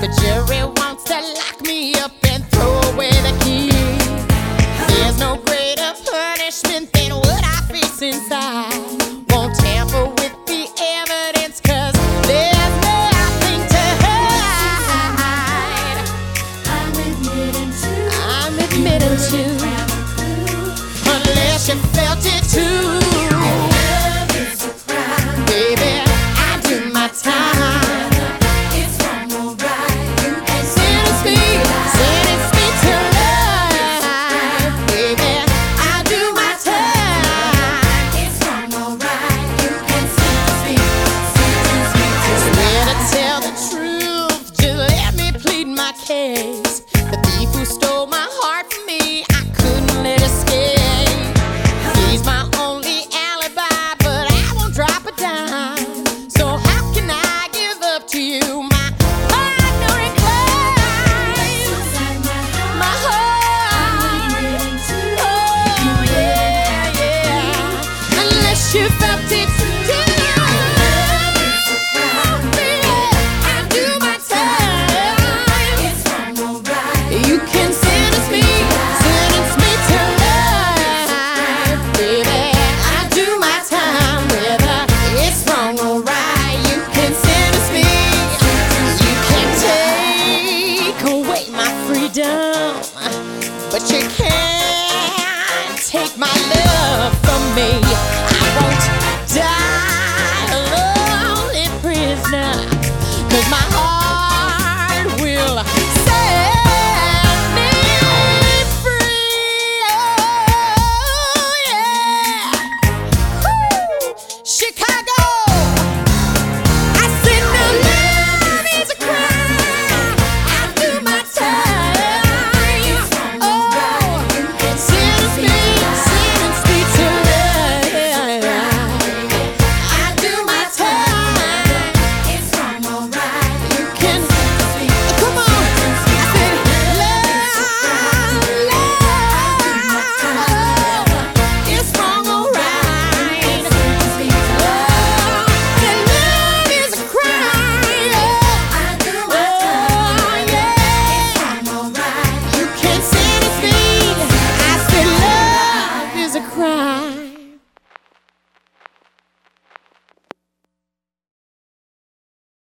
The jury case. The thief who stole my heart from me, I couldn't let escape. He's my only alibi, but I won't drop a dime. So how can I give up to you? Oh, you felt it take my love from me. I won't.